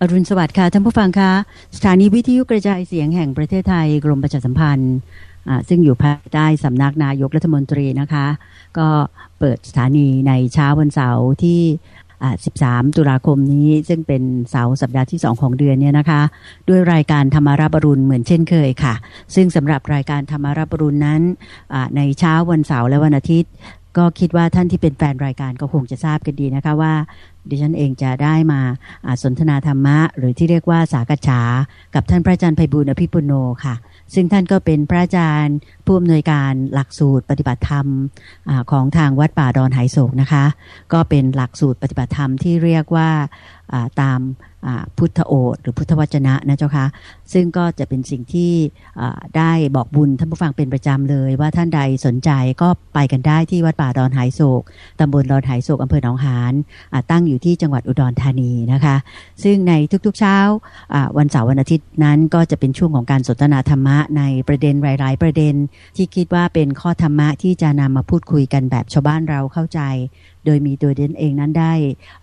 อรุณสวัสดิ์ค่ะท่านผู้ฟังคะสถานีวิทยุกระจายเสียงแห่งประเทศไทยกรมประชาสัมพันธ์ซึ่งอยู่ภายใต้สำนักนายกรัฐมนตรีนะคะ ก็เปิดสถานีในเช้าวันเสาร์ที่ 13 ตุลาคมนี้ซึ่งเป็นเสาร์สัปดาห์ที่ 2 ของเดือนเนี่ยนะคะ ด้วยรายการธรรมาราบรุณเหมือนเช่นเคยค่ะ ซึ่งสำหรับรายการธรรมาราบรุณนั้นในเช้าวันเสาร์และวันอาทิตย์ก็คิดว่าท่านที่เป็นแฟนรายการก็คงจะทราบกันดีนะคะว่า ดิฉันเองจะได้มาสนทนาธรรมะ หรือที่เรียกว่าสากฉา กับท่านพระอาจารย์ไพบุญอภิปุโนค่ะ ซึ่งท่านก็เป็นพระอาจารย์ผู้อำนวยการหลักสูตรปฏิบัติธรรมอของทางวัดป่าดอนไหโศกนะคะ ก็เป็นหลักสูตรปฏิบัติธรรมที่เรียกว่า ตามพุทธโอษหรือพุทธวจนะนะเจ้าคะซึ่งก็จะเป็นสิ่งที่ได้บอกบุญท่านผู้ฟังเป็นประจำเลย ว่าท่านใดสนใจก็ไปกันได้ที่วัดป่าดอนไหโศกตำบลดอนไหโศกอำเภอหนองหานตั้งอยู่ที่จังหวัดอุดรธานีนะคะ ซึ่งในทุกๆเช้าวันเสาร์วันอาทิตย์นั้นก็จะเป็นช่วงของการสนทนาธรรมะในประเด็นหลาย ๆ ประเด็น ที่คิดว่าเป็นข้อธรรมะที่จะนำมาพูดคุยกันแบบชาวบ้านเราเข้าใจ โดยมีตัวเดนเองนั้นได้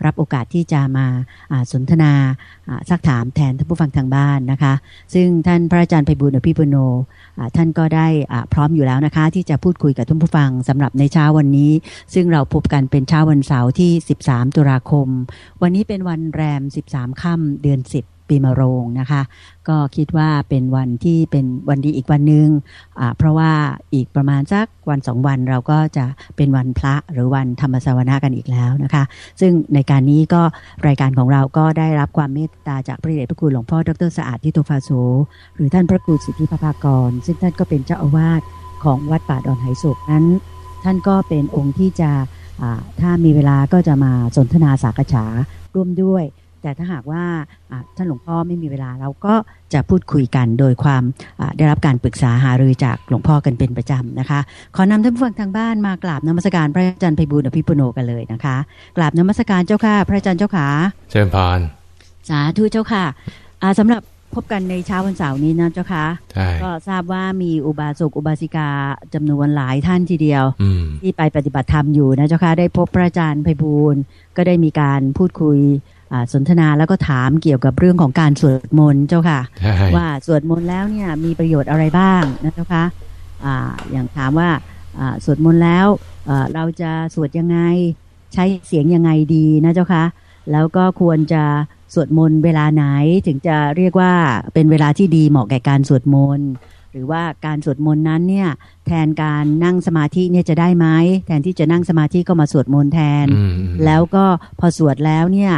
รับโอกาสที่จะมาสนทนาซักถามแทนท่านผู้ฟังทางบ้านนะคะ ซึ่งท่านพระอาจารย์ไพบุญอภิปุโนท่านก็ได้พร้อมอยู่แล้วนะคะ ที่จะพูดคุยกับท่านผู้ฟังสำหรับในเช้าวันนี้ ซึ่งเราพบกันเป็นเช้าวันเสาร์ที่ 13 ตุลาคม วันนี้เป็นวันแรม 13 ค่ำเดือน 10 ปีมะโรงนะคะ ก็คิดว่าเป็นวันที่เป็นวันดีอีกวันหนึ่งเพราะว่าอีกประมาณสักวันสองวันเราก็จะเป็นวันพระหรือวันธรรมสวนากันอีกแล้วนะคะ ซึ่งในการนี้ก็รายการของเราก็ได้รับความเมตตาจากพระเดชพระคุณหลวงพ่อดรสะอาดทิโตฟาโสหรือท่านพระครูสิทธิภภากร ซึ่งท่านก็เป็นเจ้าอาวาสของวัดป่าดอนไหโศกนั้น ท่านก็เป็นองค์ที่จะถ้ามีเวลาก็จะมาสนทนาสากฉาร่วมด้วย แต่ถ้าหากว่าท่านหลวงพ่อไม่มีเวลาเราก็จะพูดคุยกันโดยความได้รับการปรึกษาหารือจากหลวงพ่อกันเป็นประจำนะคะ ขอนำท่านผู้ฟังทางบ้านมากราบนมัสการพระอาจารย์ไพบูลอภิปุโนกันเลยนะคะกราบนมัสการเจ้าค่ะ พระอาจารย์เจ้าค่ะเชิญพานสาธุเจ้าค่ะสำหรับพบกันในเช้าวันเสาร์นี้นะเจ้าค่ะก็ทราบว่ามีอุบาสกอุบาสิกาจำนวนหลายท่านทีเดียวที่ไปปฏิบัติธรรมอยู่นะเจ้าค่ะได้พบพระอาจารย์ไพบูลก็ได้มีการพูดคุย สนทนาแล้วก็ถามเกี่ยวกับเรื่องของการสวดมนต์เจ้าค่ะ ว่าสวดมนต์แล้วเนี่ยมีประโยชน์อะไรบ้างนะเจ้าค่ะอย่างถามว่าสวดมนต์แล้วเราจะสวดยังไงใช้เสียงยังไงดีนะเจ้าค่ะแล้วก็ควรจะสวดมนต์เวลาไหนถึงจะเรียกว่าเป็นเวลาที่ดีเหมาะแก่การสวดมนต์หรือว่าการสวดมนต์นั้นเนี่ยแทนการนั่งสมาธิเนี่ยจะได้ไหมแทนที่จะนั่งสมาธิก็มาสวดมนต์แทน แล้วก็พอสวดแล้วเนี่ย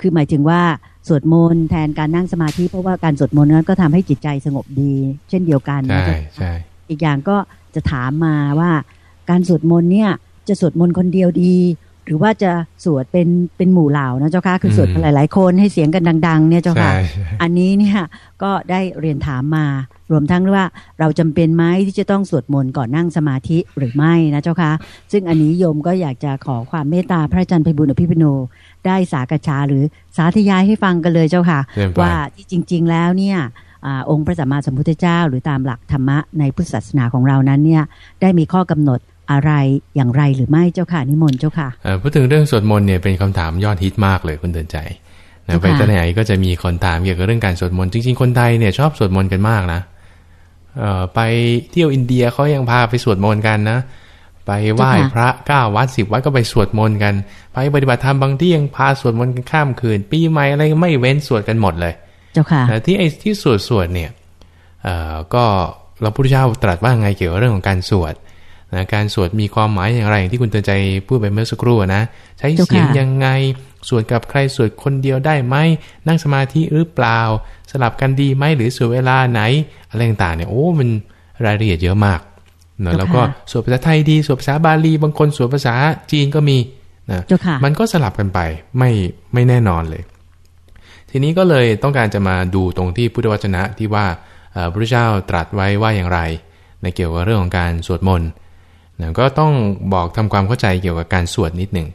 คือหมายถึงว่าสวดมนต์แทนการนั่งสมาธิเพราะว่าการสวดมนต์นั้นก็ทำให้จิตใจสงบดี เช่นเดียวกันใช่ใช่อีกอย่างก็จะถามมาว่า การสวดมนต์เนี่ยจะสวดมนต์คนเดียวดี หรือว่าจะสวดเป็นเป็นหมู่เหล่านะเจ้าค่ะคือสวดหลาย ๆ คนให้เสียงกันดัง ๆ เนี่ยเจ้าค่ะ อันนี้เนี่ยก็ได้เรียนถามมารวมทั้งว่าเราจำเป็นไหมที่จะต้องสวดมนต์ก่อนนั่งสมาธิหรือไม่นะเจ้าคะซึ่งอันนี้โยมก็อยากจะขอความเมตตาพระอาจารย์ไพบุญอภิปุโน ได้สากฉาหรือสาธยายให้ฟังกันเลยเจ้าค่ะ ว่าที่จริง ๆ แล้วเนี่ยอองค์พระสัมมาสัมพุทธเจ้า หรือตามหลักธรรมะในพุทธศาสนาของเรานั้นเนี่ยได้มีข้อกำหนด อะไรอย่างไรหรือไม่เจ้าค่ะนิมนต์เจ้าค่ะพูดถึงเรื่องสวดมนต์เนี่ยเป็นคำถามยอดฮิตมากเลยคุณเตือนใจไปที่ไหนก็จะมีคนถามเกี่ยวกับเรื่องการสวดมนต์จริง ๆ คนไทยเนี่ยชอบสวดมนต์กันมากนะไปเที่ยวอินเดียเขายังพาไปสวดมนต์กันนะ ไปไหว้พระเก้าวัดสิบวัดก็ไปสวดมนต์กัน ไปปฏิบัติธรรมบางที่ยังพาสวดมนต์กันข้ามคืน ปีใหม่อะไรไม่เว้นสวดกันหมดเลย เจ้าค่ะที่ไอ้ที่สวดสวดเนี่ยก็เราพุทธเจ้าตรัสว่าไงเกี่ยวกับเรื่องของการสวด นะการสวดมีความหมายอย่างไรอย่างที่คุณเตือนใจพูดไปเมื่อสักครู่นะ ใช้เสียงยังไง สวดกับใครสวดคนเดียวได้ไหมนั่งสมาธิหรือเปล่า สลับกันดีไหมหรือสวดเวลาไหน อะไรต่างๆเนี่ยโอ้มันรายละเอียดเยอะมากนะแล้วก็สวดภาษาไทยดีสวดภาษาบาลีบางคนสวดภาษาจีนก็มีนะมันก็สลับกันไปไม่ไม่แน่นอนเลย ทีนี้ก็เลยต้องการจะมาดูตรงที่พุทธวจนะที่ว่าพระเจ้าตรัสไว้ว่าอย่างไร ในเกี่ยวกับเรื่องของการสวดมนต์ นะก็ต้องบอกทำความเข้าใจเกี่ยวกับการสวดนิดหนึ่ง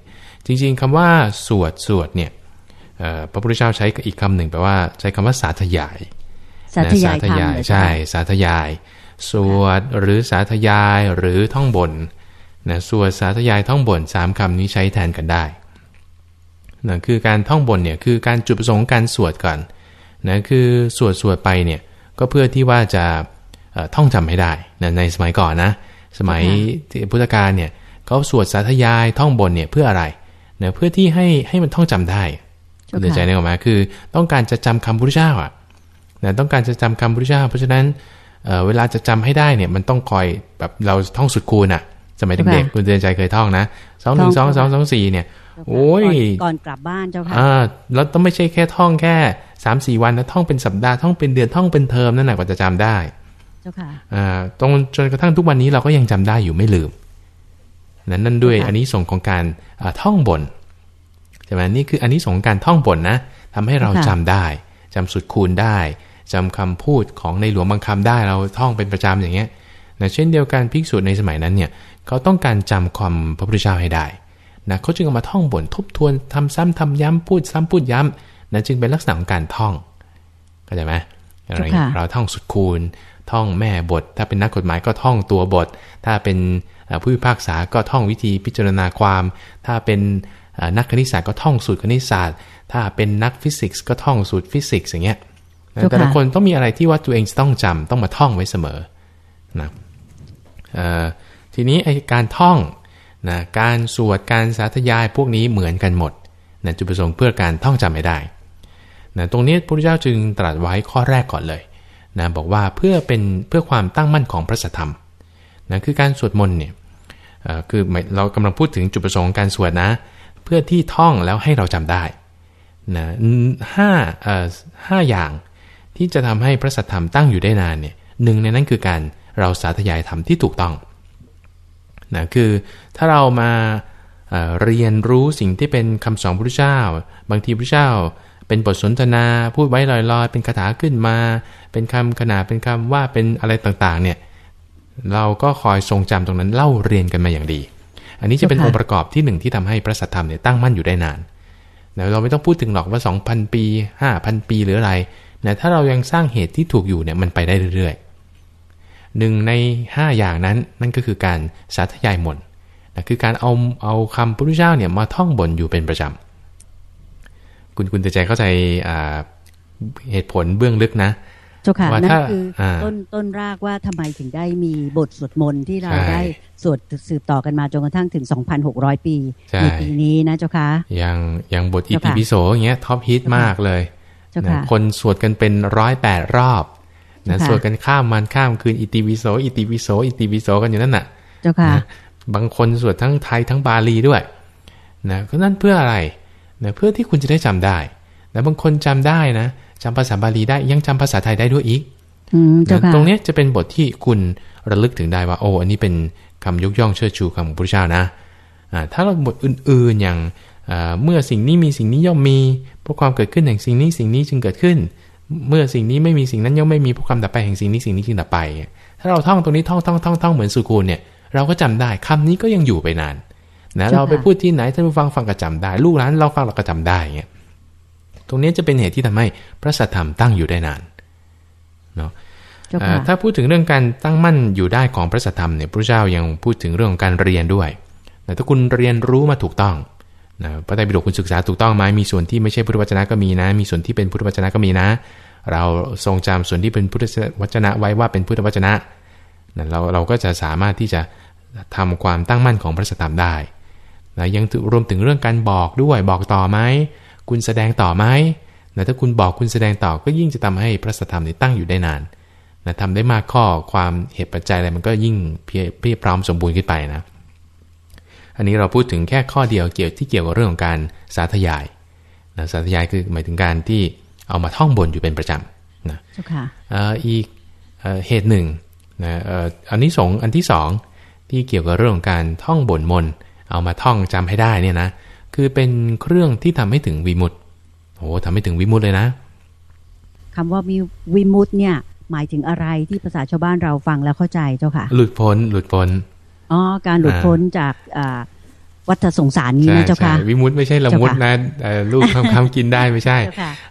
จริง ๆคำว่าสวดสวดเนี่ยพระพุทธเจ้าใช้อีกคำหนึ่งแปลว่าใช้คำว่าสาธยาย สาธยายใช่ สาธยาย สวดหรือสาธยายหรือท่องบนนะสวดสาธยายท่องบนสามคำนี้ใช้แทนกันได้นะคือการท่องบนเนี่ยคือการจุดประสงค์การสวดก่อนนะคือสวดสวดไปเนี่ยก็เพื่อที่ว่าจะท่องจำให้ได้นะในสมัยก่อนนะ สมัยพุทธกาลเนี่ยเขาสวดสาธยายท่องบนเนี่ยเพื่ออะไรนะเพื่อที่ให้ให้มันท่องจำได้เข้าใจได้หรือไม่คือ ต้องการจะจำคำพุทธเจ้าอะนะต้องการจะจำคำพุทธเจ้า เพราะฉะนั้นเเวลาจะจำให้ได้เนี่ยมันต้องคอยแบบเราท่องสุดคูณอะ สมัยเด็กๆคุณเตือนใจเคยท่องนะสองหนึ่งสองสองสองสี่เนี่ยโอ้ยก่อนกลับบ้านเจ้าค่ะอ่าแล้วต้องไม่ใช่แค่ท่องแค่สามสี่วันนะท่องเป็นสัปดาห์ท่องเป็นเดือนท่องเป็นเทอมนั่นแหละกว่าจะจำได้เจ้าค่ะอ่า ตรงจนกระทั่งทุกวันนี้เราก็ยังจำได้อยู่ไม่ลืม นั้นนั่นด้วยอันนี้ส่งของการท่องบนใช่ไหมนี่คืออันนี้ส่งการท่องบนนะทำให้เราจำได้จำสุดคูณได้จำคำพูดของในหลวงบางคำได้เราท่องเป็นประจำอย่างเงี้ยนะเช่นเดียวกันภิกษุในสมัยนั้นเนี่ยเขาต้องการจำความพระพุทธเจ้าให้ได้นะเขาจึงเอามาท่องบนทบทวนทำซ้ำทำย้ำพูดซ้ำพูดย้ำนะจึงเป็นลักษณะของการท่องเข้าใจไหมอะไรเราท่องสุดคูณ ท่องแม่บท ถ้าเป็นนักกฎหมายก็ท่องตัวบท ถ้าเป็นผู้พิพากษาก็ท่องวิธีพิจารณาความ ถ้าเป็นนักคณิตศาสตร์ก็ท่องสูตรคณิตศาสตร์ ถ้าเป็นนักฟิสิกส์ก็ท่องสูตรฟิสิกส์อย่างเงี้ยแต่ละคนต้องมีอะไรที่ว่าตัวเองจะต้องจำต้องมาท่องไว้เสมอนะทีนี้ไอการท่องนะการสวดการสาธยายพวกนี้เหมือนกันหมดนะจุดประสงค์เพื่อการท่องจำไม่ได้นะตรงนี้พระพุทธเจ้าจึงตรัสไว้ข้อแรกก่อนเลย นะบอกว่าเพื่อเป็นเพื่อความตั้งมั่นของพระสัทธรรมนะคือการสวดมนต์เนี่ยคือเรากำลังพูดถึงจุดประสงค์การสวดนะ เพื่อที่ท่องแล้วให้เราจำได้นะห้าห้าอย่างที่จะทำให้พระสัทธรรมตั้งอยู่ได้นานเนี่ยหนึ่งในนั้นคือการเราสาธยายธรรมที่ถูกต้องนะคือถ้าเรามาเรียนรู้สิ่งที่เป็นคำสอนพระพุทธเจ้า บางทีพระเจ้า เป็นบทสนทนาพูดไว้ลอยๆ เป็นคาถาขึ้นมา เป็นคำขนาดเป็นคำว่าเป็นอะไรต่างๆ เนี่ย เราก็คอยทรงจำตรงนั้นเล่าเรียนกันมาอย่างดี อันนี้จะเป็นองค์ประกอบที่หนึ่งที่ทำให้พระสัทธรรมเนี่ยตั้งมั่นอยู่ได้นานแต่เราไม่ต้องพูดถึงหรอกว่า 2,000 ปี 5,000 ปีหรืออะไรนะถ้าเรายังสร้างเหตุที่ถูกอยู่เนี่ยมันไปได้เรื่อยหนึ่งใน 5 อย่างนั้นนั่นก็คือการสาธยายมนนะคือการเอาเอาคำพระพุทธเจ้าเนี่ยมาท่องบนอยู่เป็นประจำ คุณคุณตใจเข้าใจเหตุผลเบื้องลึกนะเจ้าค่ะนั่นคือต้นต้นรากว่าทำไมถึงได้มีบทสวดมนต์ที่เราได้สวดสืบต่อกันมาจนกระทั่งถึง 2,600 ปีในปีนี้นะเจ้าค่ะอย่างอย่างบทอิติปิโสอย่างเงี้ยท็อปฮิตมากเลยคนสวดกันเป็นร้อยแปดรอบนะสวดกันข้ามมันข้ามคืนอิติวิโสอิติวิโสอิติวิโสกันอยู่นั่นน่ะ เจ้าค่ะ บางคนสวดทั้งไทยทั้งบาลีด้วยนะก็นั่นเพื่ออะไร นะเพื่อที่คุณจะได้จำได้แต่บางคนจำได้นะจำภาษาบาลีได้ยังจำภาษาไทยได้ด้วยอีกตรงนี้จะเป็นบทที่คุณระลึกถึงได้ว่าโอ้อันนี้เป็นคำยกย่องเชิดชูคำของพระเจ้านะถ้าเราบทอื่นๆอย่างเมื่อสิ่งนี้มีสิ่งนี้ย่อมมีเพราะความเกิดขึ้นแห่งสิ่งนี้สิ่งนี้จึงเกิดขึ้น เมื่อสิ่งนี้ไม่มีสิ่งนั้นย่อมไม่มีพวกคำดับไปแห่งสิ่งนี้สิ่งนี้จึงดับไป ถ้าเราท่องตรงนี้ท่องท่องท่องท่องเหมือนสุกูลเนี่ยเราก็จำได้คำนี้ก็ยังอยู่ไปนาน นะเราไปพูดที่ไหนท่านผู้ฟังฟังก็จำได้ ลูกหลานเราฟังเราก็จำได้เงี้ยตรงนี้จะเป็นเหตุที่ทำให้พระสัทธรรมตั้งอยู่ได้นานเนาะถ้าพูดถึงเรื่องการตั้งมั่นอยู่ได้ของพระสัทธรรมเนี่ยพระเจ้ายังพูดถึงเรื่องของการเรียนด้วยแต่ถ้าคุณเรียนรู้มาถูกต้องนะพระไตรปิฎกคุณศึกษาถูกต้องไหมมีส่วนที่ไม่ใช่พุทธวจนะก็มีนะ มีส่วนที่เป็นพุทธวจนะก็มีนะ เราทรงจำส่วนที่เป็นพุทธวจนะไว้ว่าเป็นพุทธวจนะนะเราเราก็จะสามารถที่จะทำความตั้งมั่นของพระสัทธรรมได้ นะยังรวมถึงเรื่องการบอกด้วยบอกต่อไหมคุณแสดงต่อไหมนะถ้าคุณบอกคุณแสดงต่อก็ยิ่งจะทำให้พระสัทธรรมนี้ตั้งอยู่ได้นานนะทำได้มากข้อความเหตุปัจจัยอะไรมันก็ยิ่งเพียเพียพร้อมสมบูรณ์ขึ้นไปนะ อันนี้เราพูดถึงแค่ข้อเดียวเกี่ยวที่เกี่ยวกับเรื่องของการสาธยายนะสาธยายคือหมายถึงการที่เอามาท่องบนอยู่เป็นประจำนะอีกเหตุหนึ่งนะอันนี้สองอันที่สองที่เกี่ยวกับเรื่องของการท่องบนมน เอามาท่องจำให้ได้เนี่ยนะ คือเป็นเครื่องที่ทำให้ถึงวิมุตต์โอ้ทำให้ถึงวิมุตต์เลยนะคำว่ามีวิมุตต์เนี่ย หมายถึงอะไรที่ภาษาชาวบ้านเราฟังแล้วเข้าใจเจ้าค่ะ หลุดพ้น หลุดพ้นอ๋อการหลุดพ้นจากวัฏสงสารนี้นะเจ้าค่ะวิมุตไม่ใช่ละมุดนะลูกคำคำกินได้ไม่ใช่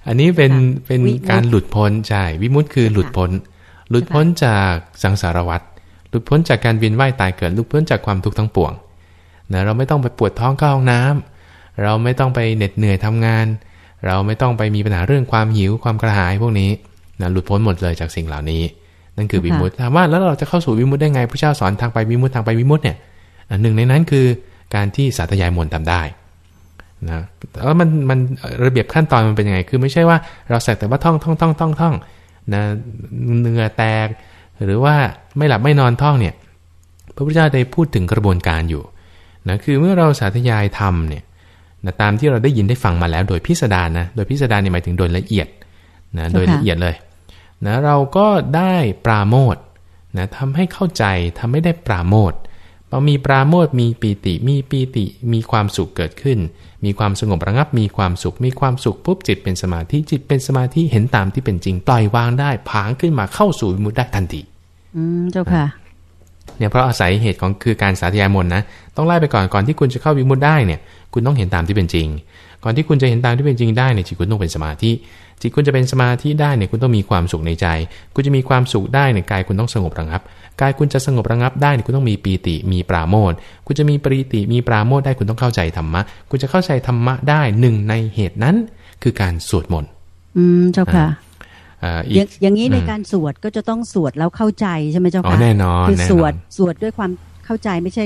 อันนี้เป็นเป็นการหลุดพ้นใช่วิมุตคือหลุดพ้น หลุดพ้นจากสังสารวัฏหลุดพ้นจากการเวียนว่ายตายเกิดหลุดพ้นจากความทุกข์ทั้งปวง นะเราไม่ต้องไปปวดท้องเข้าห้องน้เราไม่ต้องไปเหน็ดเหนื่อยทำงาน เราไม่ต้องไปมีปัญหาเรื่องความหิวความกระหายพวกนี้นะหลุดพ้นหมดเลยจากสิ่งเหล่านี้ นั่นคือวิมุตติถามว่าแล้วเราจะเข้าสู่วิมุตติได้ไงพระเจ้าสอนทางไปวิมุตติทางไปวิมุตติเนี่ยหนึ่งในนั้นคือการที่สาธยายมนต์ทำได้นะแล้วมันมันระเบียบขั้นตอนมันเป็นยังไง คือไม่ใช่ว่าเราสักแต่ว่าท่องท่องท่องท่องท่องนะเนื้อแตก หรือว่าไม่หลับไม่นอนท่องเนี่ย พระพุทธเจ้าได้พูดถึงกระบวนการอยู่ นะคือเมื่อเราสาธยายทำเนี่ยนะตามที่เราได้ยินได้ฟังมาแล้วโดยพิสดารนะโดยพิสดารเนี่ยหมายถึงโดยละเอียดนะโดยละเอียดเลยนะเราก็ได้ปราโมทนะทำให้เข้าใจทำให้ได้ปราโมทพอมีปราโมทมีปีติ มีปีติ มีความสุขเกิดขึ้น มีความสงบระงับ มีความสุข มีความสุขปุ๊บจิตเป็นสมาธิ จิตเป็นสมาธิเห็นตามที่เป็นจริง ปล่อยวางได้ผางขึ้นมาเข้าสู่มุดได้ทันที อืมเจ้าค่ะ เนี่ยเพราะอาศัยเหตุของคือการสาธยายมนนะต้องไล่ไปก่อนก่อนที่คุณจะเข้าวิมุตได้เนี่ยคุณต้องเห็นตามที่เป็นจริง ก่อนที่คุณจะเห็นตามที่เป็นจริงได้เนี่ยจิตคุณต้องเป็นสมาธิจิตคุณจะเป็นสมาธิได้เนี่ยคุณต้องมีความสุขในใจ คุณจะมีความสุขได้เนี่ยกายคุณต้องสงบระงับ กายคุณจะสงบระงับได้เนี่ยคุณต้องมีปีติมีปราโมทคุณจะมีปรีติมีปราโมทได้คุณต้องเข้าใจธรรมะ คุณจะเข้าใจธรรมะได้หนึ่งในเหตุนั้น คือการสวดมนต์อืมเจ้าค่ะ อย่างนี้ในการสวดก็จะต้องสวดแล้วเข้าใจใช่ไหมเจ้าค่ะแน่นอนคือสวดสวดด้วยความเข้าใจไม่ใช่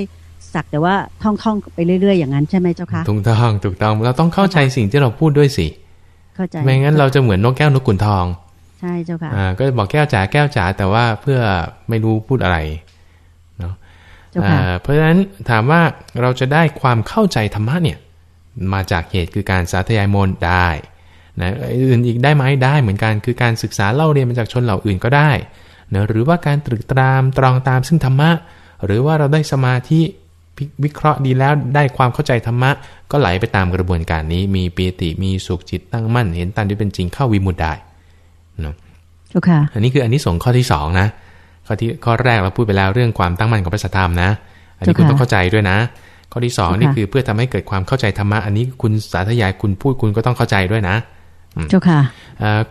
สักแต่ว่าท่องท่องไปเรื่อยๆอย่างนั้นใช่ไหมเจ้าค่ะถูกต้องถูกต้องเราต้องเข้าใจสิ่งที่เราพูดด้วยสิเข้าใจไม่งั้นเราจะเหมือนนกแก้วนกขุนทอง ใช่เจ้าค่ะอ่าก็บอกแก้วจ๋าแก้วจ๋าแต่ว่าเพื่อไม่รู้พูดอะไรเพราะฉะนั้นถามว่าเราจะได้ความเข้าใจธรรมะเนี่ย มาจากเหตุคือการสาธยายมนได้ นะอื่นอีกได้ไหมได้เหมือนกัน คือการศึกษาเล่าเรียนมาจากชนเหล่าอื่นก็ได้นะหรือว่าการตรึกตรามตรองตามซึ่งธรรมะ หรือว่าเราได้สมาธิวิเคราะห์ดีแล้วได้ความเข้าใจธรรมะ ก็ไหลไปตามกระบวนการนี้ มีปีติมีสุขจิตตั้งมั่น เห็นตามที่เป็นจริงเข้าวิมุตได้นะอันนี้คืออันนี้ส่งข้อที่สองนะข้อที่ข้อแรกเราพูดไปแล้วเรื่องความตั้งมั่นของพระสัทธรรมนะ อันนี้คุณต้องเข้าใจด้วยนะ ข้อที่สองนี่คือเพื่อทำให้เกิดความเข้าใจธรรมะอันนี้คุณสาธยายคุณพูดคุณก็ต้องเข้าใจด้วยนะ เจ้าค่ะ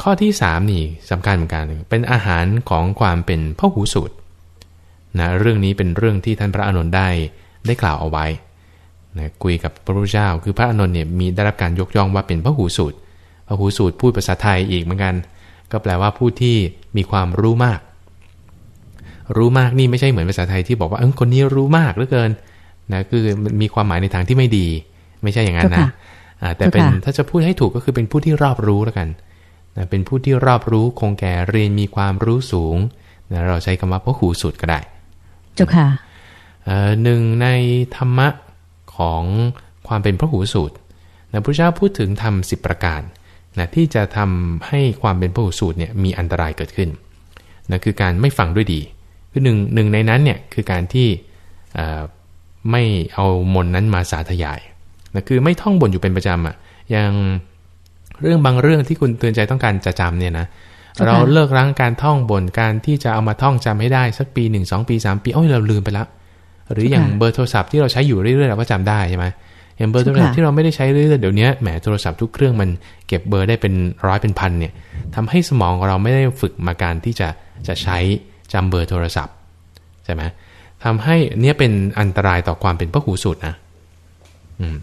ข้อที่สามนี่สำคัญเหมือนกันเป็นอาหารของความเป็นพระหูสูตรนะเรื่องนี้เป็นเรื่องที่ท่านพระอนุนได้ได้กล่าวเอาไว้นะคุยกับพระพุทธเจ้าคือพระอนุนเนี่ยมีได้รับการยกย่องว่าเป็นพระหูสูตรพระหูสูตรพูดภาษาไทยอีกเหมือนกัน ก็แปลว่าผู้ที่มีความรู้มาก รู้มากนี่ไม่ใช่เหมือนภาษาไทยที่บอกว่าเออคนนี้รู้มากเหลือเกินนะคือมีความหมายในทางที่ไม่ดี ไม่ใช่อย่างนั้นนะ แต่เป็นถ้าจะพูดให้ถูกก็คือเป็นผู้ที่รอบรู้แล้วกันนะเป็นผู้ที่รอบรู้คงแก่เรียนมีความรู้สูงนะเราใช้คำว่าพระหูสุดก็ได้ เจ้าค่ะหนึ่งในธรรมะของความเป็นพระหูสูตรนะพระเจ้าพูดถึงทำสิบประการนะที่จะทำให้ความเป็นพระหูสูตรเนี่ยมีอันตรายเกิดขึ้นนะคือการไม่ฟังด้วยดี คือหนึ่งหนึ่งในนั้นเนี่ยคือการที่ไม่เอามนนั้นมาสาธยาย นะคือไม่ท่องบนอยู่เป็นประจำอะอย่างเรื่องบางเรื่องที่คุณเตือนใจต้องการจะจำเนี่ยนะเราเลิกรั้งการท่องบนการที่จะเอามาท่องจำให้ได้สักปีหนึ่งสองปีสามปีโอ้ยเราลืมไปแล้วหรืออย่างเบอร์โทรศัพท์ที่เราใช้อยู่เรื่อยๆเราก็จำได้ใช่ไหมอย่างเบอร์โทรศัพท์ที่เราไม่ได้ใช้เรื่อยๆเดี๋ยวนี้แหมโทรศัพท์ทุกเครื่องมันเก็บเบอร์ได้เป็นร้อยเป็นพันเนี่ยทำให้สมองเราไม่ได้ฝึกมาการที่จะจะใช้จำเบอร์โทรศัพท์ใช่ไหมทำให้เนี้ยเป็นอันตรายต่อความเป็นพระหูสูตรนะอืม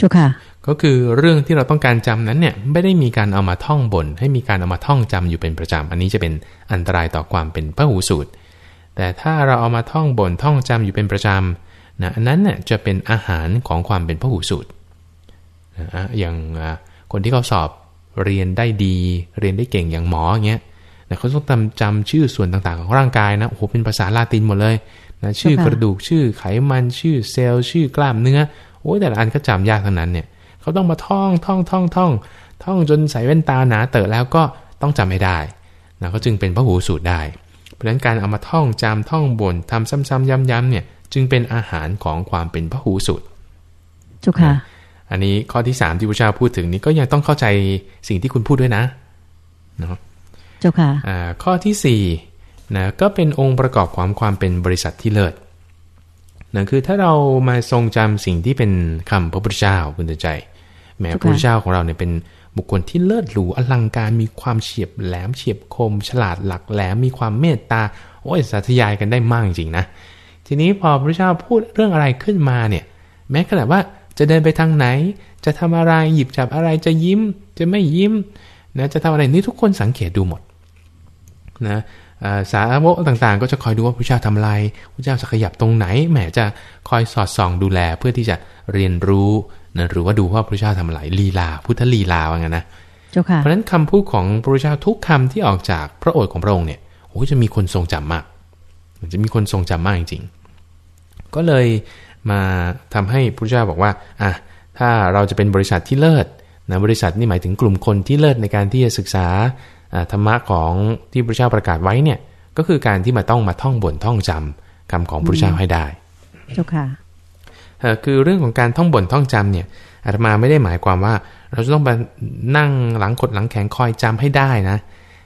จุค่ะ ก็คือเรื่องที่เราต้องการจำนั้นเนี่ยไม่ได้มีการเอามาท่องบนให้มีการเอามาท่องจำอยู่เป็นประจำอันนี้จะเป็นอันตรายต่อความเป็นพระหูสูตร แต่ถ้าเราเอามาท่องบนท่องจำอยู่เป็นประจำนะอันนั้นเนี่ยจะเป็นอาหารของความเป็นพระหูสูตรนะอย่างคนที่เขาสอบเรียนได้ดี เรียนได้เก่งอย่างหมออย่างเงี้ยนะเขาต้องจำจำชื่อส่วนต่างๆของร่างกายนะโอ้โหเป็นภาษาลาตินหมดเลยนะชื่อกระดูกชื่อไขมันชื่อเซลล์ ชื่อกล้ามเนื้อ โอ้ยแต่ละอันก็จำยากทั้งนั้นเนี่ยเขาต้องมาท่องท่องท่องท่องท่องจนใส่แว่นตาหนาเตอะแล้วก็ต้องจำไม่ได้นะเขาจึงเป็นพระหูสูตรได้ เพราะฉะนั้นการเอามาท่องจำท่องบนทำซ้ำๆย้ำๆเนี่ยจึงเป็นอาหารของความเป็นพระหูสูตรจุค่ะอันนี้ข้อที่สามที่พระเจ้าพูดถึงนี้ก็ยังต้องเข้าใจสิ่งที่คุณพูดด้วยนะเนาะเจ้าค่ะข้อที่4นะก็เป็นองค์ประกอบความความเป็นบริษัทที่เลิศ นะคือถ้าเรามาทรงจำสิ่งที่เป็นคำพระพุทธเจ้าคุณใจแม้พระพุทธเจ้าของเราเนี่ยเป็นบุคคลที่เลิศหรูอลังการมีความเฉียบแหลมเฉียบคม ฉลาดหลักแหลมมีความเมตตาโอ้ยสาธยายกันได้มากจริงนะทีนี้พอพระเจ้าพูดเรื่องอะไรขึ้นมาเนี่ย แม้ขนาดว่าจะเดินไปทางไหน จะทำอะไรหยิบจับอะไรจะยิ้ม จะไม่ยิ้มนะจะทำอะไรนี่ทุกคนสังเกตดูหมดนะ สาวกต่างๆ ก็จะคอยดูว่าพระเจ้าทำอะไรพระเจ้าจะขยับตรงไหนแหมจะคอยสอดส่องดูแลเพื่อที่จะเรียนรู้นะหรือว่าดูว่าพระเจ้าทำอะไรลีลา พุทธลีลาว่างั้นนะเพราะฉะนั้นคำพูดของพระเจ้าทุกคำที่ออกจากพระโอษฐ์ของพระองค์เนี่ยโอ้จะมีคนทรงจำมาก มันจะมีคนทรงจำมากจริงๆ ก็เลยมาทำให้พระเจ้าบอกว่าอะถ้าเราจะเป็นบริษัทที่เลิศนะบริษัทนี่หมายถึงกลุ่มคนที่เลิศในการที่จะศึกษา ธรรมะของที่พระเจ้าประกาศไว้เนี่ยก็คือการที่มาต้องมาท่องบนท่องจำคำของพระเจ้าให้ได้เจ้าค่ะคือเรื่องของการท่องบนท่องจำเนี่ยอาตมาไม่ได้หมายความว่า เราจะต้องมานั่งหลังกดหลังแข็งคอยจำให้ได้นะ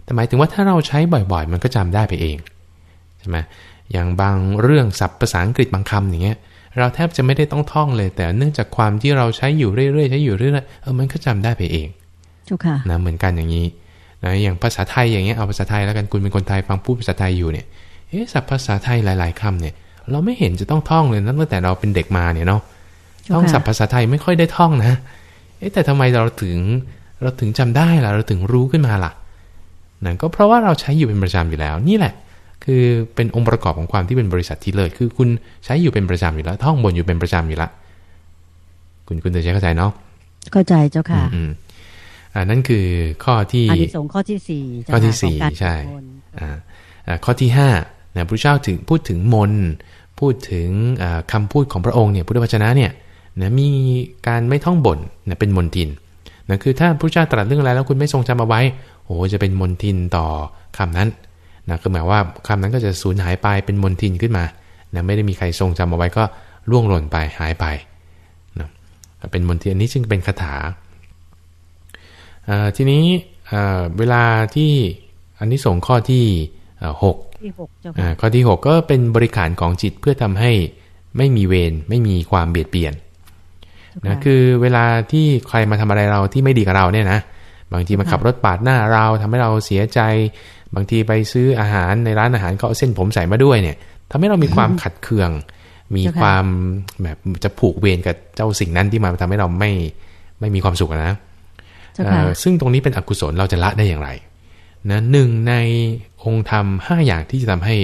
แต่หมายถึงว่าถ้าเราใช้บ่อยๆ มันก็จำได้ไปเองใช่ไหมอย่างบางเรื่องศัพท์ภาษาอังกฤษบางคำอย่างเงี้ยเราแทบจะไม่ได้ต้องท่องเลย แต่เนื่องจากความที่เราใช้อยู่เรื่อยๆใช้อยู่เรื่อยๆเออมันก็จำได้ไปเองจุค่ะนะเหมือนกันอย่างนี้ นะอย่างภาษาไทยอย่างเงี้ยเอาภาษาไทยแล้วกันคุณเป็นคนไทยฟังพูดภาษาไทยอยู่เนี่ยเอ๊ะศัพท์ภาษาไทยหลาย ๆคำเนี่ย เราไม่เห็นจะต้องท่องเลยตั้งแต่เราเป็นเด็กมาเนี่ยเนาะท่องศัพท์ภาษาไทยไม่ค่อยได้ท่องนะ เอ๊ะแต่ทำไมเราถึงเราถึงจำได้ล่ะเราถึงรู้ขึ้นมาล่ะนั่นก็เพราะว่าเราใช้อยู่เป็นประจำอยู่แล้ว นี่แหละ คือเป็นองค์ประกอบของความที่เป็นบริษัทที่เลิศคือคุณใช้อยู่เป็นประจำอยู่แล้ว ท่องบนอยู่เป็นประจำอยู่แล้วคุณคุณจะใช้เข้าใจเนาะเข้าใจเจ้าค่ะ อ่านั่นคือข้อที่อันที่สงข้อที่สี่ข้อที่สี่ใช่อ่าข้อที่ห้านะพระเจ้าถึงพูดถึงมนพูดถึงคำพูดของพระองค์เนี่ยพุทธวจนะเนี่ยนะมีการไม่ท่องบ่นนะเป็นมนทินนะคือถ้าพระเจ้าตรัสเรื่องอะไรแล้วคุณไม่ทรงจำเอาไว้โอ้จะเป็นมนทินต่อคำนั้นนะคือหมายว่าคำนั้นก็จะสูญหายไปเป็นมนทินขึ้นมานะไม่ได้มีใครทรงจำเอาไว้ก็ล่วงหล่นไปหายไปนะเป็นมนทินอันนี้จึงเป็นคาถา ทีนี้เวลาที่อันนี้ส่งข้อที่หกข้อที่หกก็เป็นบริการของจิตเพื่อทำให้ไม่มีเวรไม่มีความเบียดเบียนนะคือเวลาที่ใครมาทำอะไรเราที่ไม่ดีกับเราเนี่ยนะบางทีมาขับรถปาดหน้าเราทำให้เราเสียใจ บางทีไปซื้ออาหารในร้านอาหารเขาเอาเส้นผมใส่มาด้วยเนี่ยทำให้เรามีความขัดเคือง มีความแบบจะผูกเวรกับเจ้าสิ่งนั้นที่มาทำให้เราไม่ไม่มีความสุขนะ ซึ่งตรงนี้เป็นอกุศลเราจะละได้อย่างไรนะหนึ่งในองค์ธรรมห้าอย่างที่จะทำให้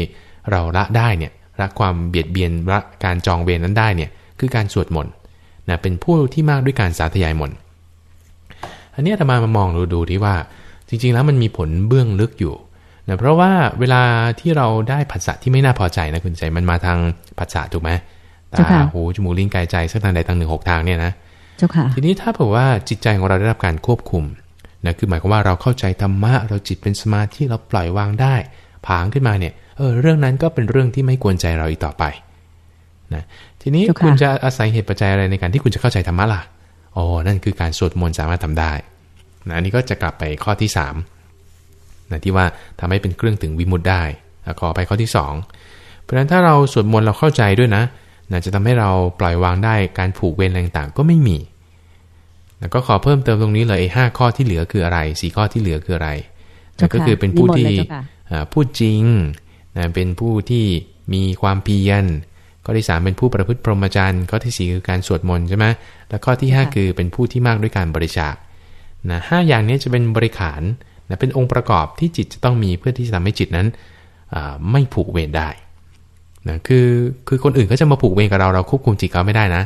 เราละได้เนี่ยละความเบียดเบียนละการจองเวรนั้นได้เนี่ยคือการสวดมนต์นะเป็นผู้ที่มากด้วยการสาธยายมนต์อันนี้ธรรมามามองดูดูที่ว่าจริง ๆ แล้วมันมีผลเบื้องลึกอยู่นะเพราะว่าเวลาที่เราได้ผัสสะที่ไม่น่าพอใจนะคุณใจมันมาทางผัสสะถูกไหมตาหูจมูกลิ้นกายใจสักทางใดทางหนึ่งหกทางเนี่ยนะ ทีนี้ถ้าเผื่อว่าจิตใจของเราได้รับการควบคุมนะคือหมายความว่าเราเข้าใจธรรมะ เราจิตเป็นสมาธิเราปล่อยวางได้ ผางขึ้นมาเนี่ยเออเรื่องนั้นก็เป็นเรื่องที่ไม่กวนใจเราอีกต่อไปนะทีนี้คุณจะอาศัยเหตุปัจจัยอะไรในการที่คุณจะเข้าใจธรรมะล่ะอ๋อนั่นคือการสวดมนต์สามารถทำได้นะอันนี้ก็จะกลับไปข้อที่3นะที่ว่าทำให้เป็นเครื่องถึงวิมุตได้ขอไปข้อที่ 2 เพราะฉะนั้นถ้าเราสวดมนต์เราเข้าใจด้วยนะ นะจะทำให้เราปล่อยวางได้การผูกเวรอะไรต่างๆ ก็ไม่มีแล้วก็ขอเพิ่มเติมตรงนี้เลยห้าข้อที่เหลือคืออะไรสี่ข้อที่เหลือคืออะไรนะก็คือเป็นผู้ที่พูดจริงนะเป็นผู้ที่มีความเพียรข้อที่สามเป็นผู้ประพฤติพรหมจรรย์ข้อที่สี่คือการสวดมนต์ใช่ไหมแล้วข้อที่ห้าคือเป็นผู้ที่มากด้วยการบริจาคนะห้าอย่างนี้จะเป็นบริขารนะเป็นองค์ประกอบที่จิตจะต้องมีเพื่อที่จะทำให้จิตนั้นไม่ผูกเวรได้ นะคือคือคนอื่นก็จะมาผูกเวรกับเราเราควบคุมจิตเขาไม่ได้นะ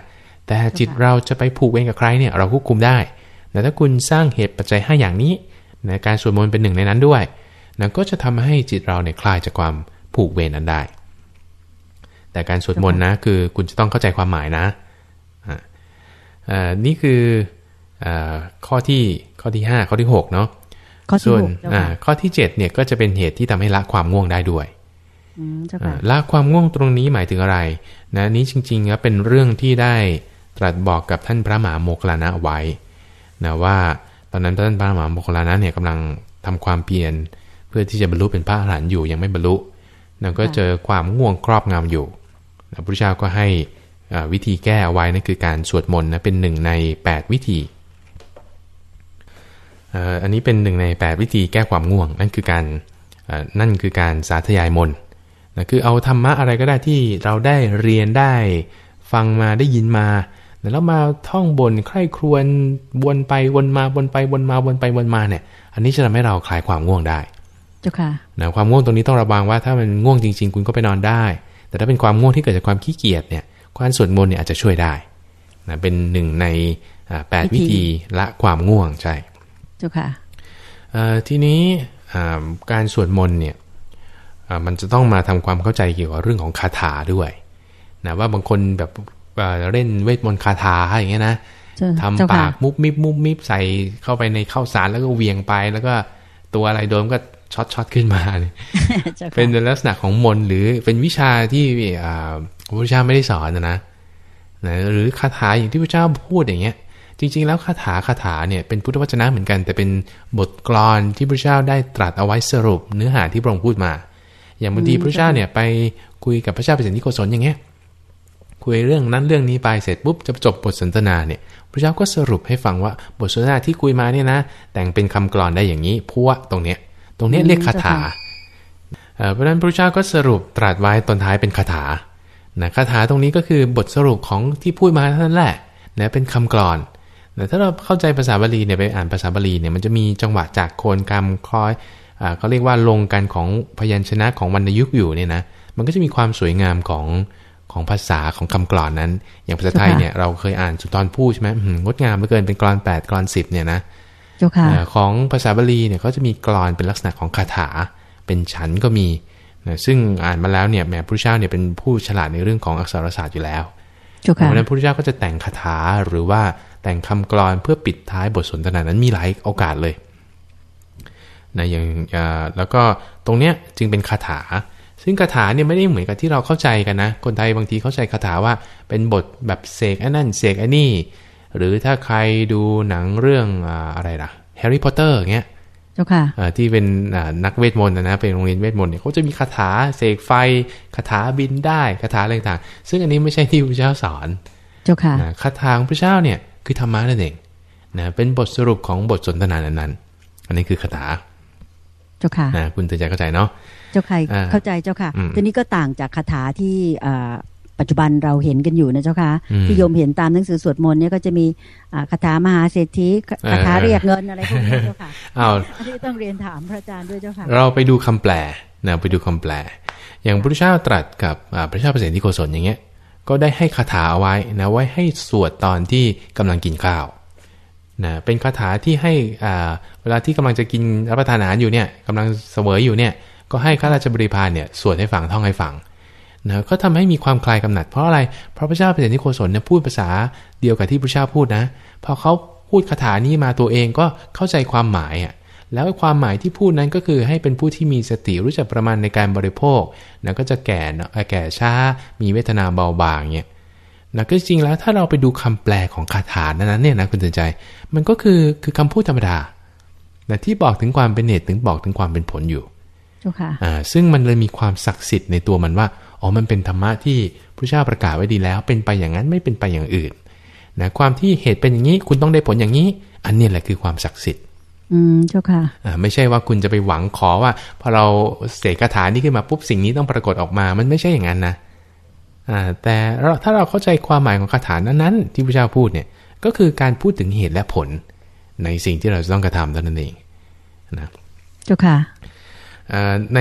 แต่จิตเราจะไปผูกเวรกับใครเนี่ยเราควบคุมได้แต่ถ้าคุณสร้างเหตุปัจจัย 5 อย่างนี้นะการสวดมนต์เป็นหนึ่งในนั้นด้วยนะก็จะทำให้จิตเราเนี่ยคลายจากความผูกเวรนั้นได้ แต่การสวดมนต์นะคือคุณจะต้องเข้าใจความหมายนะอ่านี่คืออข้อที่ข้อที่ 5 ข้อที่6เนาะส่วนข้อที่7เนี่ยก็จะเป็นเหตุที่ทำให้ละความง่วงได้ด้วย ละความง่วงตรงนี้หมายถึงอะไร นะนี้จริงๆแล้วเป็นเรื่องที่ได้ตรัสบอกกับท่านพระมหาโมคลานะไว้นะว่าตอนนั้นท่านพระมหาโมคลานะเนี่ยกำลังทำความเพียรเพื่อที่จะบรรลุเป็นพระอรหันต์อยู่ยังไม่บรรลุนะก็เจอความง่วงครอบงำอยู่พระพุทธเจ้าก็ให้วิธีแก้ไว้นั่นคือการสวดมนต์นะเป็นหนึ่งใน 8 วิธี อันนี้เป็นหนึ่งใน 8 วิธีแก้ความง่วง นั่นคือการนั่นคือการสาธยายมนต์ นะคือเอาธรรมะอะไรก็ได้ที่เราได้เรียนได้ฟังมาได้ยินมาแล้วมาท่องบนใคร่ครวญวนไปวนมาวนไปวนมาวนไปวนมาเนี่ย อันนี้จะทำให้เราคลายความง่วงได้เจ้าค่ะนะความง่วงตรงนี้ต้องระวังว่าถ้ามันง่วงจริง ๆ คุณก็ไปนอนได้ แต่ถ้าเป็นความง่วงที่เกิดจากความขี้เกียจเนี่ยการสวดมนต์เนี่ยอาจจะช่วยได้นะเป็นหนึ่งในแปดวิธีละความง่วงใช่เจ้าค่ะทีนี้การสวดมนต์เนี่ย มันจะต้องมาทำความเข้าใจเกี่ยวกับเรื่องของคาถาด้วยนะว่าบางคนแบบเล่นเวทมนต์คาถาอย่างเงี้ยนะทำปากมุบมิบมุบมิบใส่เข้าไปในข้าวสารแล้วก็เวียงไปแล้วก็ตัวอะไรโดนก็ช็อตช็อตขึ้นมา เป็นลักษณะของมนหรือเป็นวิชาที่พระพุทธเจ้าไม่ได้สอนนะนะนะหรือคาถาอย่างที่พระเจ้าพูดอย่างเงี้ย จริง ๆ แล้วคาถาคาถาเนี่ยเป็นพุทธวจนะเหมือนกัน แต่เป็นบทกลอนที่พระเจ้าได้ตรัสเอาไว้สรุปเนื้อหาที่พระองค์พูดมา อย่างบางทีพระเจ้าเนี่ยไปคุยกับพระเจ้าเปรตนิโกศลอย่างเงี้ยคุยเรื่องนั้นเรื่องนี้ไปเสร็จปุ๊บจะจบบทสนทนาเนี่ยพระเจ้าก็สรุปให้ฟังว่าบทสนทนาที่คุยมาเนี่ยนะ แต่งเป็นคำกลอนได้อย่างนี้พวกตรงเนี้ยตรงเนี้ยเรียกคาถาเพราะฉะนั้นพระเจ้าก็สรุปตรัสไว้ตอนท้ายเป็นคาถานะคาถาตรงนี้ก็คือบทสรุปของที่พูดมาเท่านั้นแหละนะเป็นคำกลอนนะถ้าเราเข้าใจภาษาบาลีเนี่ยไปอ่านภาษาบาลีเนี่ยมันจะมีจังหวะจากโคนกรรมคล้อย เขาเรียกว่าลงกันของพยัญชนะของวรรณยุกต์อยู่เนี่ยนะมันก็จะมีความสวยงามของของภาษาของคำกลอนนั้น อย่างภาษาไทยเนี่ยเราเคยอ่านสุนทรภู่ใช่ไหมงดงามเหลือเกินเป็นกลอน8กลอน10เนี่ยนะของภาษาบาลีเนี่ยเขาจะมีกลอนเป็นลักษณะของคาถา เป็นฉันก็มีนะซึ่งอ่านมาแล้วเนี่ยแม้พระเจ้าเนี่ยเป็นผู้ฉลาดในเรื่องของอักษรศาสตร์อยู่แล้วเพราะนั้นพระเจ้าก็จะแต่งคาถาหรือว่าแต่งคำกลอนเพื่อปิดท้ายบทสนทนานั้นมีหลายโอกาสเลย นะอย่างแล้วก็ตรงเนี้ยจึงเป็นคาถา ซึ่งคาถาเนี่ยไม่ได้เหมือนกับที่เราเข้าใจกันนะ คนไทยบางทีเข้าใจคาถาว่าเป็นบทแบบเสกอันนั้นเสกอันนี้หรือถ้าใครดูหนังเรื่องอะไรล่ะแฮร์รี่พอตเตอร์เงี้ยเจ้าค่ะที่เป็นนักเวทมนต์นะเป็นโรงเรียนเวทมนต์เนี่ยเขาจะมีคาถาเสกไฟคาถาบินได้คาถาอะไรต่างๆซึ่งอันนี้ไม่ใช่ที่พระเจ้าสอนเจ้าค่ะคาถาของพระเจ้าเนี่ยคือธรรมะนั่นเองนะเป็นบทสรุปของบทสนทนานั้นๆอันนี้คือคาถา เจ้าค่ะนะคุณเตือนใจเข้าใจเนาะเจ้าค่ะเข้าใจเจ้าค่ะทีนี้ก็ต่างจากคาถาที่ปัจจุบันเราเห็นกันอยู่นะเจ้าค่ะที่โยมเห็นตามหนังสือสวดมนต์เนี่ยก็จะมีคาถามหาเศรษฐีคาถาเรียกเงินอะไรพวกนี้เจ้าค่ะอ้าวที่ต้องเรียนถามพระอาจารย์ด้วยเจ้าค่ะเราไปดูคำแปลนะไปดูคำแปล อย่างพระเจ้าตรัสกับพระเจ้าเปรตที่โกศลอย่างเงี้ย ก็ได้ให้คาถาเอาไว้นะไว้ให้สวดตอนที่กำลังกินข้าว นะเป็นคาถาที่ให้เวลาที่กำลังจะกินรับประทานอาหารอยู่เนี่ยกำลังเสวยอยู่เนี่ยก็ให้ข้าราชบริพารเนี่ยสวดให้ฟังท่องให้ฟังนะก็ทำให้มีความคลายกำหนัด เพราะอะไรเพราะพระเจ้าเป็นนิโคศลเนี่ยพูดภาษาเดียวกับที่พระเจ้าพูดนะพอเขาพูดคาถานี้มาตัวเองก็เข้าใจความหมายอะแล้วความหมายที่พูดนั้นก็คือให้เป็นผู้ที่มีสติรู้จักประมาณในการบริโภคนะก็จะแก่แก่ช้า มีเวทนาเบาบางเนี่ย นะก็จริงแล้วถ้าเราไปดูคำแปลของคาถานั้นเนี่ยนะคุณเตือนใจ มันก็คือคือคำพูดธรรมดานะที่บอกถึงความเป็นเหตุถึงบอกถึงความเป็นผลอยู่อ่าซึ่งมันเลยมีความศักดิ์สิทธิ์ในตัวมันว่าอ๋อมันเป็นธรรมะที่พระเจ้าประกาศไว้ดีแล้ว เป็นไปอย่างนั้นไม่เป็นไปอย่างอื่นนะความที่เหตุเป็นอย่างนี้คุณต้องได้ผลอย่างนี้ อันนี้แหละคือความศักดิ์สิทธิ์อืมเจ้าค่ะอ่าไม่ใช่ว่าคุณจะไปหวังขอว่าพอเราเสกคาถานี้ขึ้นมาปุ๊บสิ่งนี้ต้องปรากฏออกมา มันไม่ใช่อย่างนั้นนะ อ่าแต่ถ้าเราเข้าใจความหมายของคาถานั้นๆที่พระเจ้าพูดเนี่ยก็คือการพูดถึงเหตุและผลในสิ่งที่เราจะต้องกระทำเท่านั้นเองนะเจ้าค่ะใน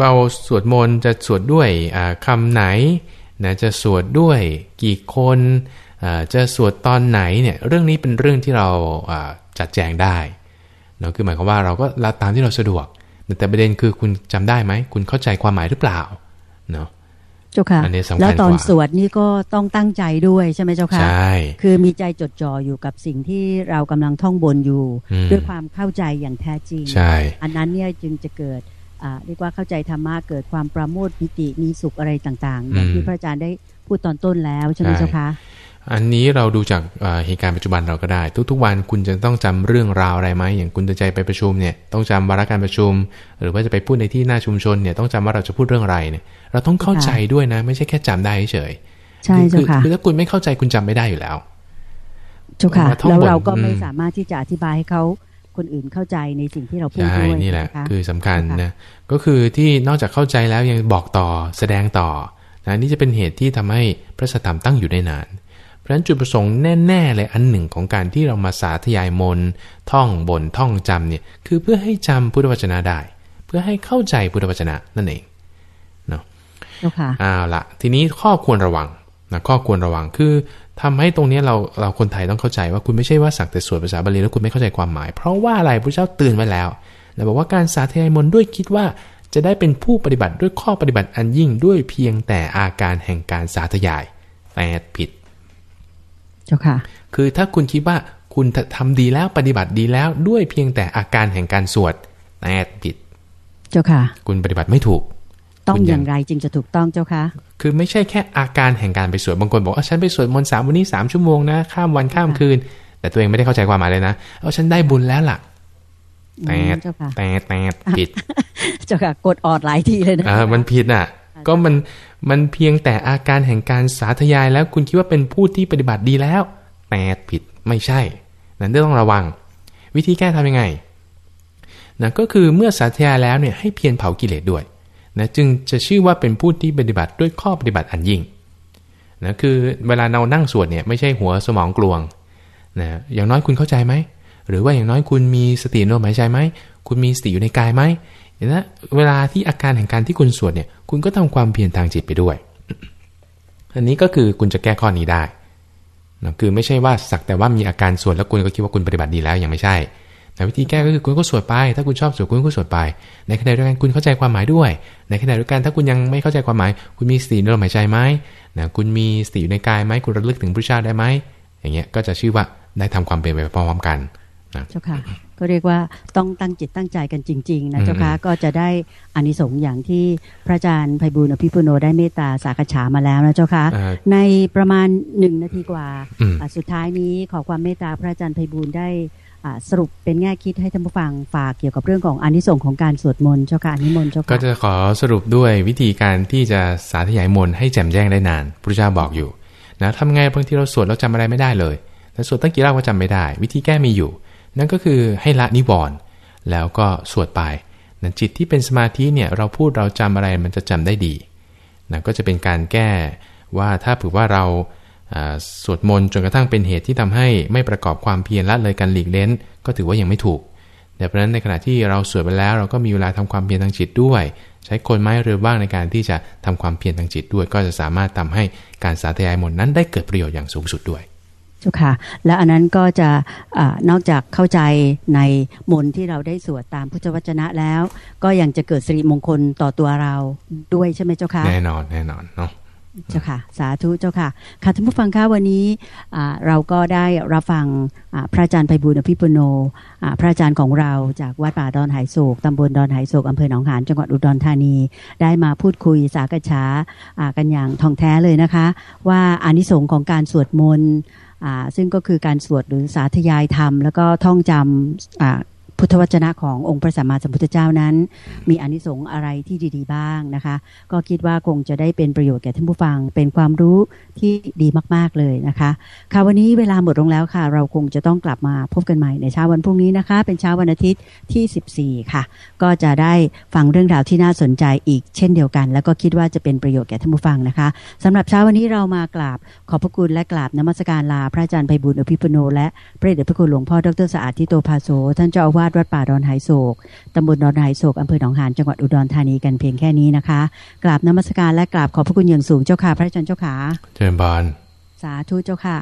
เราสวดมนต์จะสวดด้วยคำไหนนะจะสวดด้วยกี่คนจะสวดตอนไหนเนี่ยเรื่องนี้เป็นเรื่องที่เราจัดแจงได้เนาะคือหมายความว่าเราก็ตามที่เราสะดวก แต่ประเด็นคือคุณจำได้ไหม คุณเข้าใจความหมายหรือเปล่าเนาะ เจ้าค่ะแล้วตอนสวดนี่ก็ต้องตั้งใจด้วยใช่ไหมเจ้าค่ะใช่คือมีใจจดจ่ออยู่กับสิ่งที่เรากำลังท่องบนอยู่ ด้วยความเข้าใจอย่างแท้จริง ใช่ อันนั้นเนี่ยจึงจะเกิดเรียกว่าเข้าใจธรรมะเกิดความประโมทปิติมีสุขอะไรต่างๆอย่างที่พระอาจารย์ได้พูดตอนต้นแล้วใช่ไหมเจ้าคะ อันนี้เราดูจากเหตุการณ์ปัจจุบันเราก็ได้ ทุกๆวันคุณจะต้องจำเรื่องราวอะไรไหมอย่างคุณจะใจไปประชุมเนี่ยต้องจำวาระการประชุม หรือว่าจะไปพูดในที่หน้าชุมชนเนี่ยต้องจำว่าเราจะพูดเรื่องอะไรเนี่ย เราต้องเข้าใจด้วยนะ ไม่ใช่แค่จำได้เฉยใช่เจ้าค่ะคือถ้าคุณไม่เข้าใจคุณจำไม่ได้อยู่แล้วเจ้าค่ะแล้วเราก็ไม่สามารถที่จะอธิบายให้เขาคนอื่นเข้าใจในสิ่งที่เราพูดด้วยนี่แหละ คือสำคัญนะก็คือที่นอกจากเข้าใจแล้วยังบอกต่อแสดงต่อนะนี่จะเป็นเหตุที่ทำให้พระสธรรมตั้งอยู่ได้นานพ ราะนั้นจุดประสงค์แน่ๆเลยอันหนึ่งของการที่เรามาสาธยายมนท่องบนท่องจำเนี่ยคือเพื่อให้จำพุทธวจนะได้ เพื่อให้เข้าใจพุทธวจนะนั่นเองเนาะเจ้าค่ะเอาละทีนี้ข้อควรระวังนะข้อควรระวังคือทำให้ตรงนี้เราเราคนไทยต้องเข้าใจว่าคุณไม่ใช่ว่าสักแต่สวดภาษาบาลีแล้วคุณไม่เข้าใจความหมาย เพราะว่าอะไรพระเจ้าตือนไว้แล้วแล้วบอกว่าการสาธยายมนด้วยคิดว่าจะได้เป็นผู้ปฏิบัติด้วยข้อปฏิบัติอันยิ่งด้วยเพียงแต่อาการแห่งการสาธยายแต่ผิด เจ้าค่ะ คือถ้าคุณคิดว่าคุณทำดีแล้วปฏิบัติดีแล้วด้วยเพียงแต่อาการแห่งการสวดแต่ผิด เจ้าค่ะ คุณปฏิบัติไม่ถูก ต้องคุณอยังย่างไรจึงจะถูกต้องเจ้าค่ะ คือไม่ใช่แค่อาการแห่งการไปสวดบางคนบอกว่าฉันไปสวดมนต์สามวันนี้สามชั่วโมงนะข้ามวันข้ามคืน แต่ตัวเองไม่ได้เข้าใจความหมายเลยนะเอาฉันได้บุญแล้วล่ะแต่อืมเจ้าค่ะแต่แต่ผิด เจ้าค่ะกดออดหลายทีเลยนะเออมันผิดอะ ก็มัน มันเพียงแต่อาการแห่งการสาธยายแล้วคุณคิดว่าเป็นผู้ที่ปฏิบัติดีแล้ว แต่ผิดไม่ใช่ นั้นต้องระวัง วิธีแก้ทำยังไงนะก็คือเมื่อสาธยายแล้วเนี่ยให้เพียรเผากิเลสด้วยนะจึงจะชื่อว่าเป็นผู้ที่ปฏิบัติด้วยข้อปฏิบัติอันยิ่งนะคือเวลาเรานั่งสวดเนี่ยไม่ใช่หัวสมองกลวงนะอย่างน้อยคุณเข้าใจไหมหรือว่าอย่างน้อยคุณมีสติโน้มหายใจไหมคุณมีสติอยู่ในกายไหม เห็นไหมเวลาที่อาการแห่งการที่คุณสวดเนี่ย คุณก็ทำความเพียรทางจิตไปด้วย อันนี้ก็คือคุณจะแก้ข้อนี้ได้นะคือไม่ใช่ว่าสักแต่ว่ามีอาการสวดแล้วคุณก็คิดว่าคุณปฏิบัติดีแล้วยังไม่ใช่แต่วิธีแก้ก็คือคุณก็สวดไป ถ้าคุณชอบสวดคุณก็สวดไป ในขณะเดียวกันคุณเข้าใจความหมายด้วย ในขณะเดียวกันถ้าคุณยังไม่เข้าใจความหมาย คุณมีสติในลมหายใจไหมนะคุณมีสติอยู่ในกายไหมคุณระลึกถึงพระเจ้าได้ไหมอย่างเงี้ยก็จะชื่อว่าได้ทำความเป็นไปพร้อมๆกัน เจ้าค่ะก็เรียกว่าต้องตั้งจิตตั้งใจกันจริง ๆ นะเจ้าค่ะก็จะได้อานิสงส์อย่างที่พระอาจารย์ไพบูลย์อภิปุโนได้เมตตาสากฉามาแล้วนะเจ้าค่ะเอ่อในประมาณหนึ่งนาทีกว่าอืมอะสุดท้ายนี้ขอความเมตตาพระอาจารย์ไพบูลย์ได้อ่าสรุปเป็นแง่คิดให้ท่านผู้ฟังฝากเกี่ยวกับเรื่องของอานิสงส์ของการสวดมนต์เจ้าค่ะอานิมนต์เจ้าก็ค่ะจะขอสรุปด้วยวิธีการที่จะสาธยายมนต์ให้แจ่มแจ้งได้นานพระเจ้าบอกอยู่นะทำไงบางทีเราสวดเราจำอะไรไม่ได้เลยแต่สวดตั้งกี่รอบก็จำไม่ได้ วิธีแก้มีอยู่ นั่นก็คือให้ละนิวรณ์แล้วก็สวดไปนะจิตที่เป็นสมาธิเนี่ยเราพูดเราจำอะไรมันจะจำได้ดีนะก็จะเป็นการแก้ว่าถ้าผือว่าเราสวดมนต์จนกระทั่งเป็นเหตุที่ทำให้ไม่ประกอบความเพียรละเลยการหลีกเล้น ก็ถือว่ายังไม่ถูก แต่เพราะนั้นในขณะที่เราสวดไปแล้วเราก็มีเวลาทำความเพียรทางจิตด้วย ใช้กลไม้เรือบ้างในการที่จะทำความเพียรทางจิตด้วย ก็จะสามารถทำให้การสาธยายมนต์นั้นได้เกิดประโยชน์อย่างสูงสุดด้วย เจ้าค่ะ และอันนั้นก็จะอนอกจากเข้าใจในมนที่เราได้สวดตามพุทธวจนะแล้ว ก็ยังจะเกิดสิริมงคลต่อตัวเราด้วยใช่ไหมเจ้าค่ะ แน่นอนแน่นอนเนาะ เจ้าค่ะ สาธุเจ้าค่ะ ค่ะท่านผู้ฟังคะวันนี้เราก็ได้รับฟังพระอาจารย์ไพบูลอภิปุโนพระอาจารย์ของเราจากวัดป่าดอนไหโศกตำบลดอนไหโศกอำเภอหนองหานจังหวัดอุดรธานี ได้มาพูดคุยสากฉาากันอย่างท่องแท้เลยนะคะ ว่าอานิสงส์ของการสวดมนต์ซึ่งก็คือการสวดหรือสาธยายธรรม แล้วก็ท่องจำ พุทธวจนะขององค์พระสัมมาสัมพุทธเจ้านั้น มีอนิสงส์อะไรที่ดีๆ บ้างนะคะ ก็คิดว่าคงจะได้เป็นประโยชน์แก่ท่านผู้ฟัง เป็นความรู้ที่ดีมากๆเลยนะคะค่ะวันนี้เวลาหมดลงแล้วค่ะ เราคงจะต้องกลับมาพบกันใหม่ในเช้าวันพรุ่งนี้นะคะ เป็นเช้าวันอาทิตย์ที่ 14 ค่ะ ก็จะได้ฟังเรื่องราวที่น่าสนใจอีกเช่นเดียวกัน แล้วก็คิดว่าจะเป็นประโยชน์แก่ท่านผู้ฟังนะคะสำหรับเช้าวันนี้เรามากราบขอบพระคุณและกราบนมัสการลาพระอาจารย์ไพบุญอภิปุโนและพระเดชพระคุณหลวงพ่อดรสะอาดทิโตภาโสท่านเจ้าอาวาสวัดป่าดอนไหโศกตำบลดอนไหโศกอำเภอหนองหานจังหวัดอุดรธานีกันเพียงแค่นี้นะคะกราบนมัสการและกราบขอบพระคุณอย่างสูงเจ้าค่ะ พระอาจารย์เจ้าค่ะเจริญบานสาธุเจ้าค่ะ